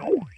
Oh!